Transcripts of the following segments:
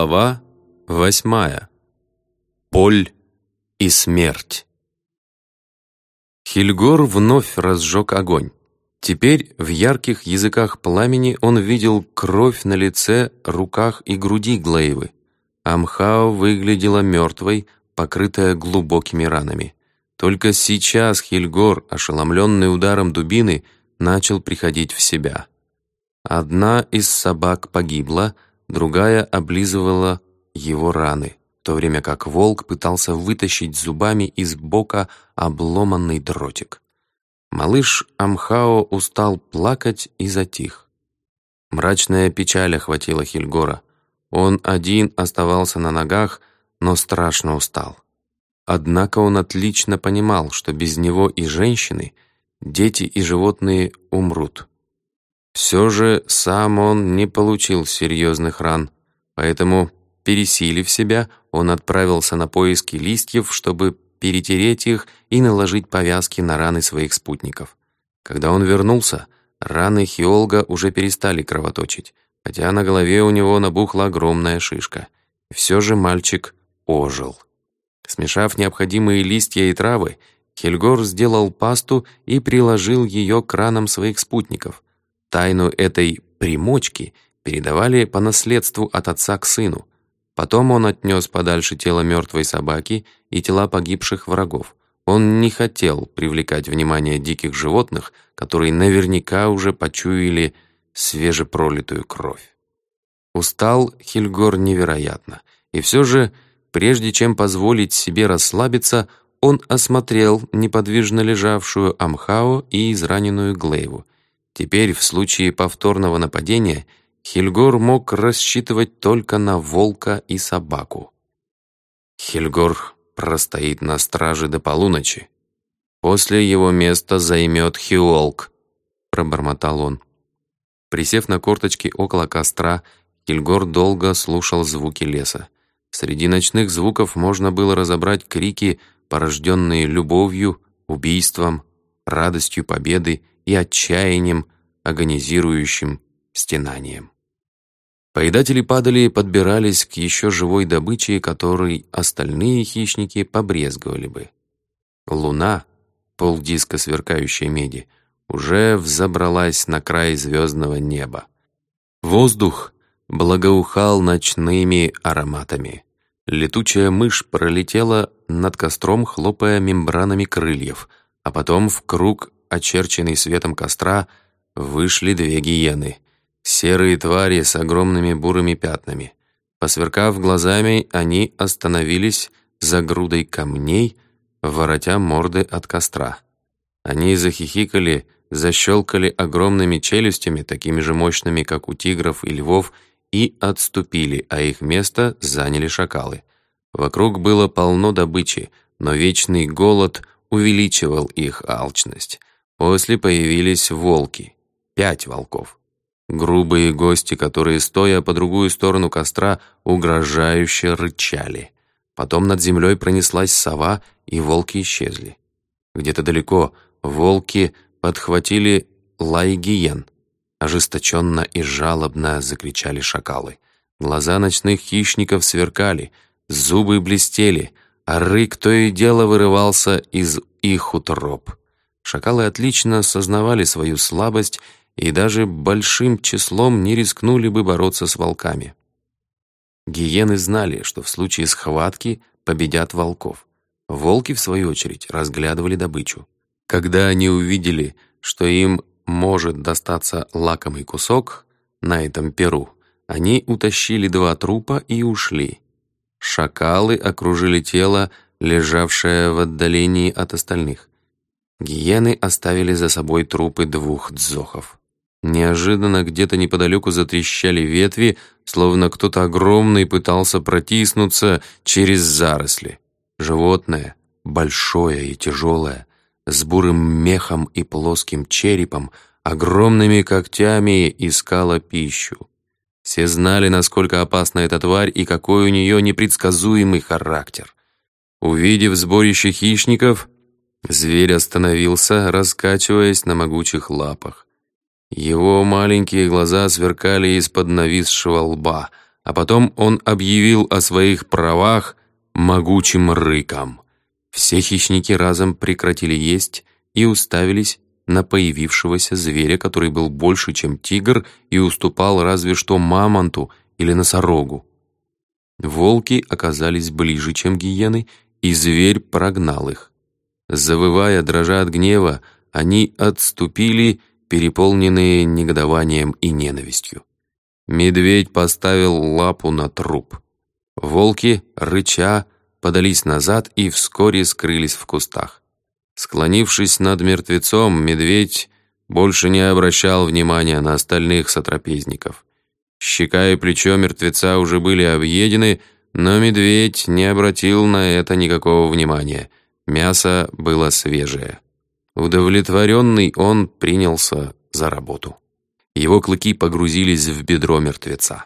Глава восьмая. Боль и смерть. Хильгор вновь разжег огонь. Теперь в ярких языках пламени он видел кровь на лице, руках и груди Глейвы. Амхао выглядела мертвой, покрытая глубокими ранами. Только сейчас Хильгор, ошеломленный ударом дубины, начал приходить в себя. Одна из собак погибла, другая облизывала его раны, в то время как волк пытался вытащить зубами из бока обломанный дротик. Малыш Амхао устал плакать и затих. Мрачная печаль охватила Хильгора. Он один оставался на ногах, но страшно устал. Однако он отлично понимал, что без него и женщины, дети и животные умрут. Все же сам он не получил серьезных ран, поэтому, пересилив себя, он отправился на поиски листьев, чтобы перетереть их и наложить повязки на раны своих спутников. Когда он вернулся, раны Хиолга уже перестали кровоточить, хотя на голове у него набухла огромная шишка. Все же мальчик ожил. Смешав необходимые листья и травы, Хельгор сделал пасту и приложил ее к ранам своих спутников. Тайну этой «примочки» передавали по наследству от отца к сыну. Потом он отнес подальше тело мертвой собаки и тела погибших врагов. Он не хотел привлекать внимание диких животных, которые наверняка уже почуяли свежепролитую кровь. Устал Хильгор невероятно, и все же, прежде чем позволить себе расслабиться, он осмотрел неподвижно лежавшую Амхао и израненную Глейву. Теперь, в случае повторного нападения, Хильгор мог рассчитывать только на волка и собаку. Хильгор простоит на страже до полуночи. После его места займет Хиолк, пробормотал он. Присев на корточки около костра, Хильгор долго слушал звуки леса. Среди ночных звуков можно было разобрать крики, порожденные любовью, убийством, радостью победы и отчаянием, агонизирующим стенанием. Поедатели падали и подбирались к еще живой добыче, которой остальные хищники побрезговали бы. Луна, полдиска сверкающей меди, уже взобралась на край звездного неба. Воздух благоухал ночными ароматами. Летучая мышь пролетела над костром, хлопая мембранами крыльев, а потом в круг, очерченный светом костра, вышли две гиены. Серые твари с огромными бурыми пятнами. Посверкав глазами, они остановились за грудой камней, воротя морды от костра. Они захихикали, защелкали огромными челюстями, такими же мощными, как у тигров и львов, и отступили, а их место заняли шакалы. Вокруг было полно добычи, но вечный голод увеличивал их алчность. После появились волки пять волков. Грубые гости, которые, стоя по другую сторону костра, угрожающе рычали. Потом над землей пронеслась сова, и волки исчезли. Где-то далеко волки подхватили лай гиен. Ожесточенно и жалобно закричали шакалы. Глаза ночных хищников сверкали, зубы блестели, а рык то и дело вырывался из их утроб. Шакалы отлично сознавали свою слабость и даже большим числом не рискнули бы бороться с волками. Гиены знали, что в случае схватки победят волков. Волки, в свою очередь, разглядывали добычу. Когда они увидели, что им может достаться лакомый кусок на этом перу, они утащили два трупа и ушли. Шакалы окружили тело, лежавшее в отдалении от остальных. Гиены оставили за собой трупы двух дзохов. Неожиданно где-то неподалеку затрещали ветви, словно кто-то огромный пытался протиснуться через заросли. Животное, большое и тяжелое, с бурым мехом и плоским черепом, огромными когтями искало пищу. Все знали, насколько опасна эта тварь и какой у нее непредсказуемый характер. Увидев сборище хищников, зверь остановился, раскачиваясь на могучих лапах. Его маленькие глаза сверкали из-под нависшего лба, а потом он объявил о своих правах могучим рыком. Все хищники разом прекратили есть и уставились на появившегося зверя, который был больше, чем тигр, и уступал разве что мамонту или носорогу. Волки оказались ближе, чем гиены, и зверь прогнал их. Завывая, дрожа от гнева, они отступили, переполненные негодованием и ненавистью. Медведь поставил лапу на труп. Волки, рыча, подались назад и вскоре скрылись в кустах. Склонившись над мертвецом, медведь больше не обращал внимания на остальных сотрапезников. Щека и плечо мертвеца уже были объедены, но медведь не обратил на это никакого внимания. Мясо было свежее. Удовлетворенный он принялся за работу. Его клыки погрузились в бедро мертвеца.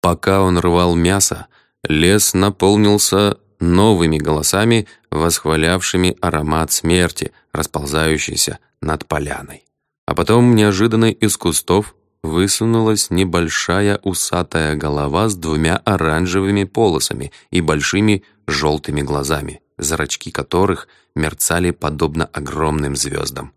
Пока он рвал мясо, лес наполнился новыми голосами, восхвалявшими аромат смерти, расползающийся над поляной. А потом неожиданно из кустов высунулась небольшая усатая голова с двумя оранжевыми полосами и большими желтыми глазами, зрачки которых мерцали подобно огромным звездам.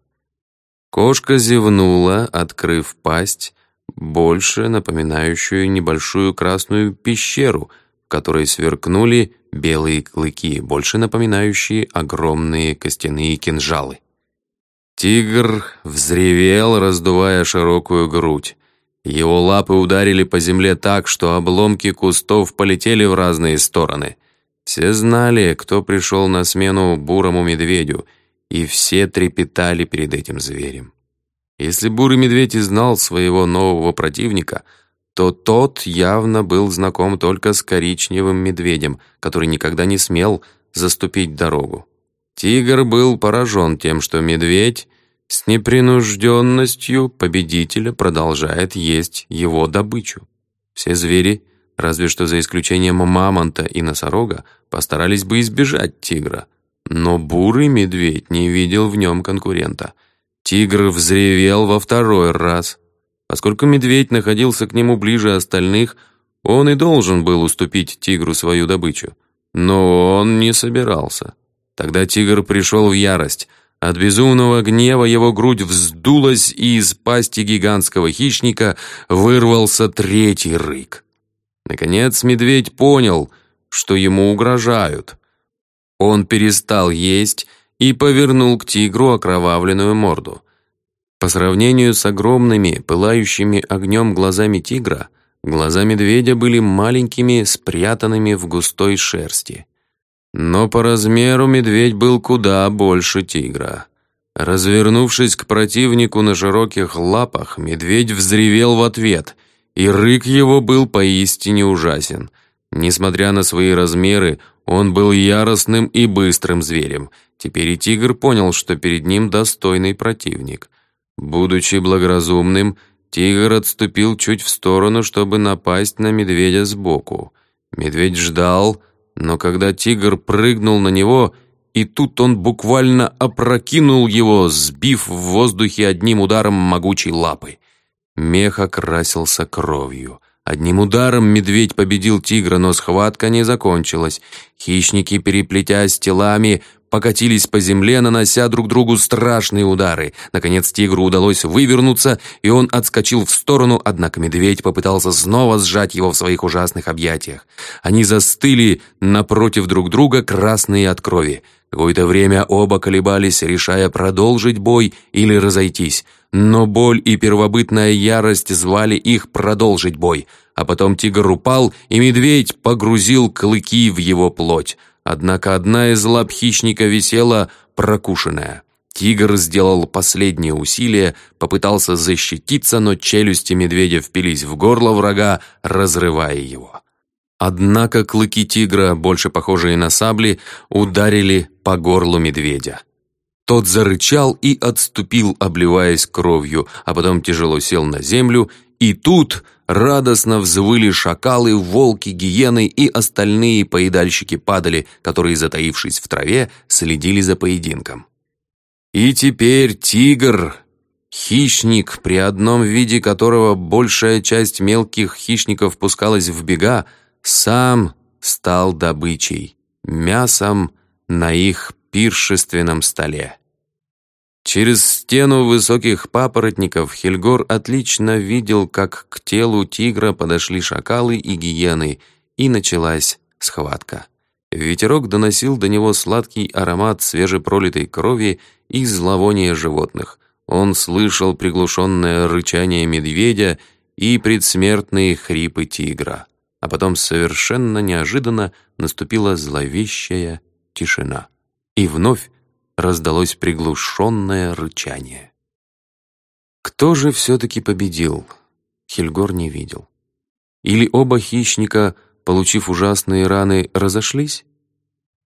Кошка зевнула, открыв пасть, больше напоминающую небольшую красную пещеру, в которой сверкнули белые клыки, больше напоминающие огромные костяные кинжалы. Тигр взревел, раздувая широкую грудь. Его лапы ударили по земле так, что обломки кустов полетели в разные стороны. Все знали, кто пришел на смену бурому медведю, и все трепетали перед этим зверем. Если бурый медведь и знал своего нового противника, то тот явно был знаком только с коричневым медведем, который никогда не смел заступить дорогу. Тигр был поражен тем, что медведь с непринужденностью победителя продолжает есть его добычу. Все звери, разве что за исключением мамонта и носорога, постарались бы избежать тигра. Но бурый медведь не видел в нем конкурента. Тигр взревел во второй раз. Поскольку медведь находился к нему ближе остальных, он и должен был уступить тигру свою добычу. Но он не собирался. Тогда тигр пришел в ярость – от безумного гнева его грудь вздулась, и из пасти гигантского хищника вырвался третий рык. Наконец медведь понял, что ему угрожают. Он перестал есть и повернул к тигру окровавленную морду. По сравнению с огромными, пылающими огнем глазами тигра, глаза медведя были маленькими, спрятанными в густой шерсти. Но по размеру медведь был куда больше тигра. Развернувшись к противнику на широких лапах, медведь взревел в ответ, и рык его был поистине ужасен. Несмотря на свои размеры, он был яростным и быстрым зверем. Теперь и тигр понял, что перед ним достойный противник. Будучи благоразумным, тигр отступил чуть в сторону, чтобы напасть на медведя сбоку. Медведь ждал, но когда тигр прыгнул на него, и тут он буквально опрокинул его, сбив в воздухе одним ударом могучей лапы. Мех окрасился кровью. Одним ударом медведь победил тигра, но схватка не закончилась. Хищники, переплетясь телами, покатились по земле, нанося друг другу страшные удары. Наконец тигру удалось вывернуться, и он отскочил в сторону, однако медведь попытался снова сжать его в своих ужасных объятиях. Они застыли напротив друг друга, красные от крови. Какое-то время оба колебались, решая продолжить бой или разойтись. Но боль и первобытная ярость звали их продолжить бой. А потом тигр упал, и медведь погрузил клыки в его плоть. Однако одна из лап хищника висела прокушенная. Тигр сделал последнее усилие, попытался защититься, но челюсти медведя впились в горло врага, разрывая его. Однако клыки тигра, больше похожие на сабли, ударили по горлу медведя. Тот зарычал и отступил, обливаясь кровью, а потом тяжело сел на землю, и тут радостно взвыли шакалы, волки, гиены и остальные поедальщики падали, которые, затаившись в траве, следили за поединком. И теперь тигр Хищник, при одном виде которого большая часть мелких хищников пускалась в бега, сам стал добычей, мясом на их пиршественном столе. Через стену высоких папоротников Хельгор отлично видел, как к телу тигра подошли шакалы и гиены, и началась схватка. Ветерок доносил до него сладкий аромат свежепролитой крови и зловония животных. Он слышал приглушенное рычание медведя и предсмертные хрипы тигра. А потом совершенно неожиданно наступила зловещая тишина. И вновь раздалось приглушенное рычание. Кто же все-таки победил? Хельгор не видел. Или оба хищника, получив ужасные раны, разошлись?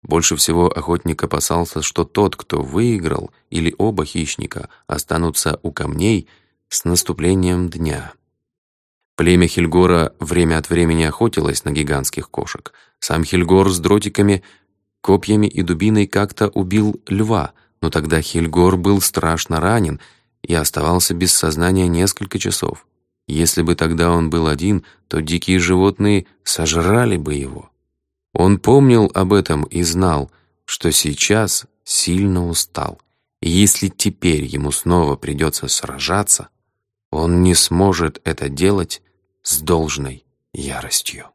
Больше всего охотник опасался, что тот, кто выиграл, или оба хищника останутся у камней с наступлением дня. Племя Хельгора время от времени охотилось на гигантских кошек. Сам Хельгор с дротиками Копьями и дубиной как-то убил льва, но тогда Хельгор был страшно ранен и оставался без сознания несколько часов. Если бы тогда он был один, то дикие животные сожрали бы его. Он помнил об этом и знал, что сейчас сильно устал. И если теперь ему снова придется сражаться, он не сможет это делать с должной яростью.